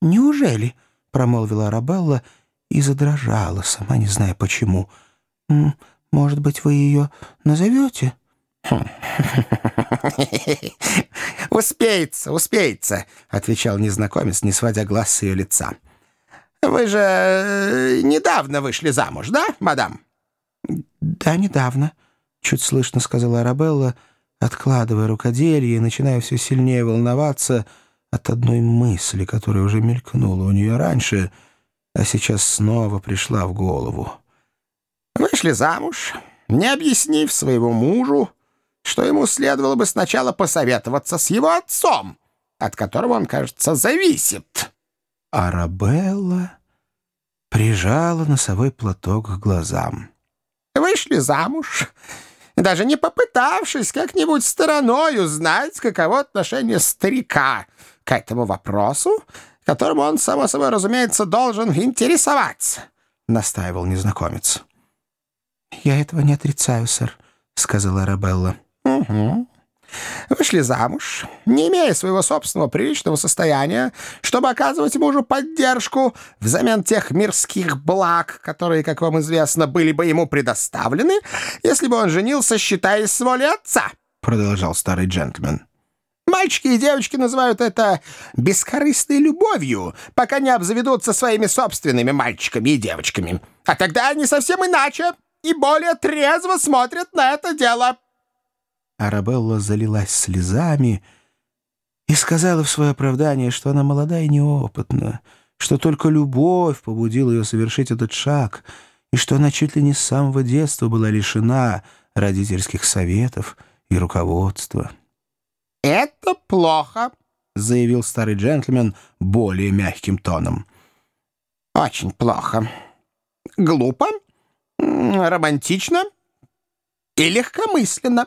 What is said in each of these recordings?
неужели?» — промолвила Арабелла и задрожала, сама не зная почему. «Может быть, вы ее назовете?» «Успеется, успеется», — отвечал незнакомец, не сводя глаз с ее лица. «Вы же э, недавно вышли замуж, да, мадам?» «Да, недавно», — чуть слышно сказала Арабелла, откладывая рукоделие и начиная все сильнее волноваться от одной мысли, которая уже мелькнула у нее раньше, а сейчас снова пришла в голову. «Вышли замуж, не объяснив своему мужу, что ему следовало бы сначала посоветоваться с его отцом, от которого он, кажется, зависит». Арабелла прижала носовой платок к глазам. «Вышли замуж, даже не попытавшись как-нибудь стороной узнать, каково отношение старика к этому вопросу, которому он, само собой разумеется, должен интересоваться», — настаивал незнакомец. «Я этого не отрицаю, сэр», — сказала Арабелла. Угу. Вышли замуж, не имея своего собственного приличного состояния, чтобы оказывать мужу поддержку взамен тех мирских благ, которые, как вам известно, были бы ему предоставлены, если бы он женился, считаясь с волей отца, — продолжал старый джентльмен. Мальчики и девочки называют это бескорыстной любовью, пока не обзаведутся своими собственными мальчиками и девочками. А тогда они совсем иначе и более трезво смотрят на это дело. Арабелла залилась слезами и сказала в свое оправдание, что она молода и неопытна, что только любовь побудила ее совершить этот шаг, и что она чуть ли не с самого детства была лишена родительских советов и руководства. «Это плохо», — заявил старый джентльмен более мягким тоном. «Очень плохо. Глупо, романтично и легкомысленно».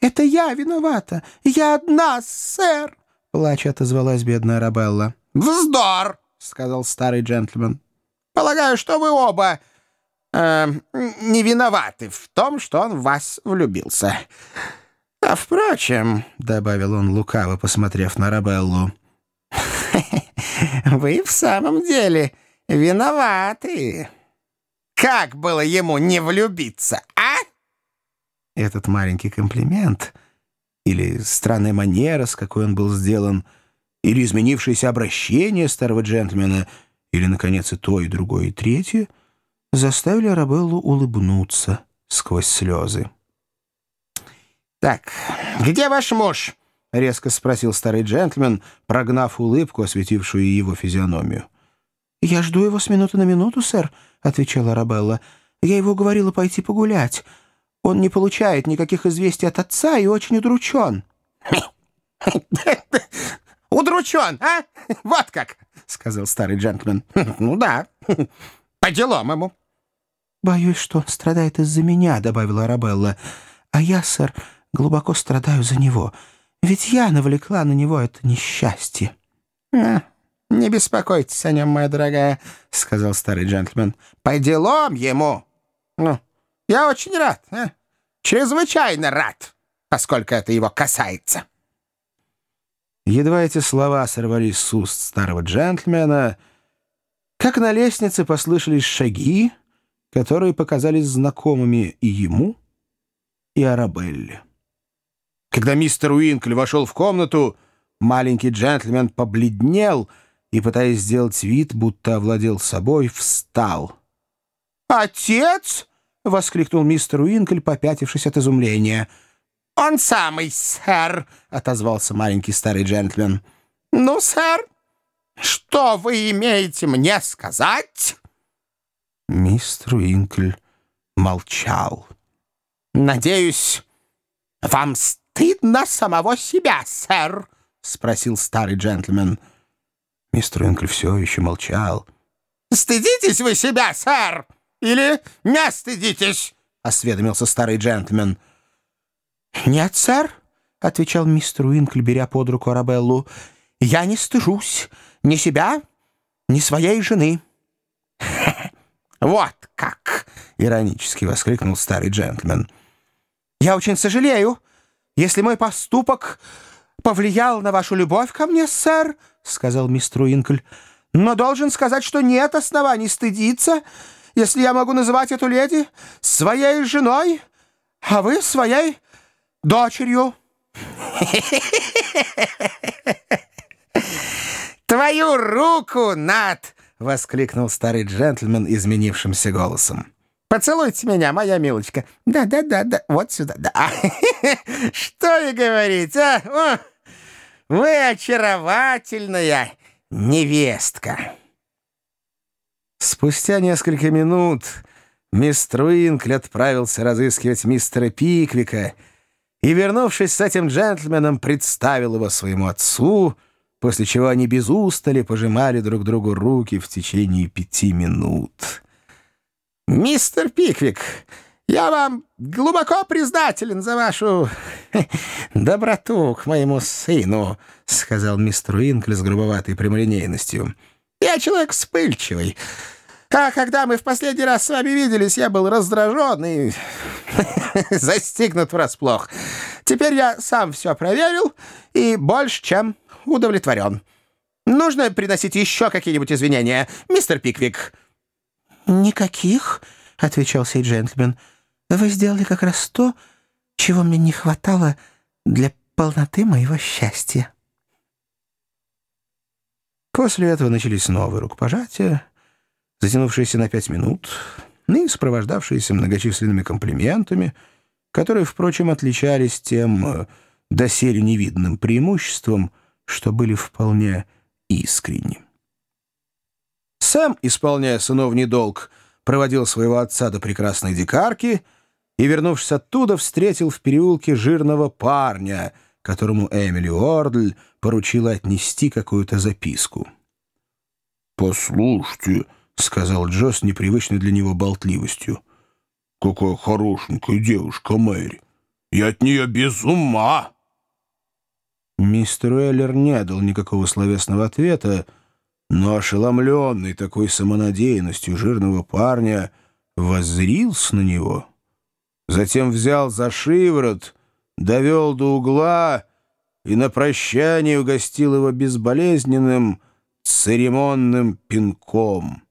«Это я виновата! Я одна, сэр!» — плача отозвалась бедная Рабелла. «Вздор!» — сказал старый джентльмен. «Полагаю, что вы оба э, не виноваты в том, что он в вас влюбился. А впрочем, — добавил он лукаво, посмотрев на Рабеллу, — вы в самом деле виноваты. Как было ему не влюбиться, а?» Этот маленький комплимент или странная манера, с какой он был сделан, или изменившееся обращение старого джентльмена, или, наконец, и то, и другое, и третье, заставили Арабеллу улыбнуться сквозь слезы. «Так, где ваш муж?» — резко спросил старый джентльмен, прогнав улыбку, осветившую его физиономию. «Я жду его с минуты на минуту, сэр», — отвечала Арабелла. «Я его уговорила пойти погулять. Он не получает никаких известий от отца и очень удручен». «Удручен, а? Вот как!» — сказал старый джентльмен. «Ну да, по делам ему». «Боюсь, что он страдает из-за меня», — добавила Арабелла. «А я, сэр, глубоко страдаю за него. Ведь я навлекла на него это несчастье». «Не беспокойтесь о нем, моя дорогая», — сказал старый джентльмен. «По делам ему. Ну, я очень рад, а? чрезвычайно рад, поскольку это его касается». Едва эти слова сорвались с уст старого джентльмена, как на лестнице послышались шаги, которые показались знакомыми и ему, и Арабелле. Когда мистер Уинкли вошел в комнату, маленький джентльмен побледнел и, пытаясь сделать вид, будто овладел собой, встал. «Отец!» — воскликнул мистер Уинкль, попятившись от изумления. «Он самый, сэр!» — отозвался маленький старый джентльмен. «Ну, сэр, что вы имеете мне сказать?» Мистер Уинкль молчал. «Надеюсь, вам стыдно самого себя, сэр?» — спросил старый джентльмен. Мистер Уинкль все еще молчал. «Стыдитесь вы себя, сэр!» Или не стыдитесь?» — осведомился старый джентльмен. «Нет, сэр», — отвечал мистер Уинкли, беря под руку Арабеллу. «Я не стыжусь ни себя, ни своей жены». «Вот как!» — иронически воскликнул старый джентльмен. «Я очень сожалею, если мой поступок повлиял на вашу любовь ко мне, сэр, — сказал мистер Уинкль. Но должен сказать, что нет оснований стыдиться, если я могу называть эту леди своей женой, а вы своей дочерью. «Твою руку, Нат!» — воскликнул старый джентльмен изменившимся голосом. «Поцелуйте меня, моя милочка. Да-да-да-да, вот сюда, да. Что и говорить, а? Вы очаровательная невестка». Спустя несколько минут мистер Уинкли отправился разыскивать мистера Пиквика и, вернувшись с этим джентльменом, представил его своему отцу, после чего они без устали пожимали друг другу руки в течение пяти минут. «Мистер Пиквик, я вам глубоко признателен за вашу доброту к моему сыну», — сказал мистер Уинкли с грубоватой прямолинейностью. «Я человек вспыльчивый». А когда мы в последний раз с вами виделись, я был раздражен и застигнут врасплох. Теперь я сам все проверил и больше, чем удовлетворен. Нужно приносить еще какие-нибудь извинения, мистер Пиквик?» «Никаких», — отвечал сей джентльмен. «Вы сделали как раз то, чего мне не хватало для полноты моего счастья». После этого начались новые рукопожатия, затянувшиеся на пять минут и сопровождавшиеся многочисленными комплиментами, которые, впрочем, отличались тем э, доселе невидным преимуществом, что были вполне искренни. Сам, исполняя сыновний долг, проводил своего отца до прекрасной дикарки и, вернувшись оттуда, встретил в переулке жирного парня, которому Эмили Ордль поручила отнести какую-то записку. «Послушайте», — сказал Джо с непривычной для него болтливостью, — «какая хорошенькая девушка Мэри! Я от нее без ума!» Мистер Уэллер не дал никакого словесного ответа, но ошеломленный такой самонадеянностью жирного парня воззрился на него. Затем взял за шиворот, довел до угла и на прощание угостил его безболезненным, церемонным пинком,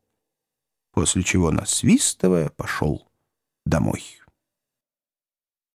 после чего, насвистывая, пошел домой.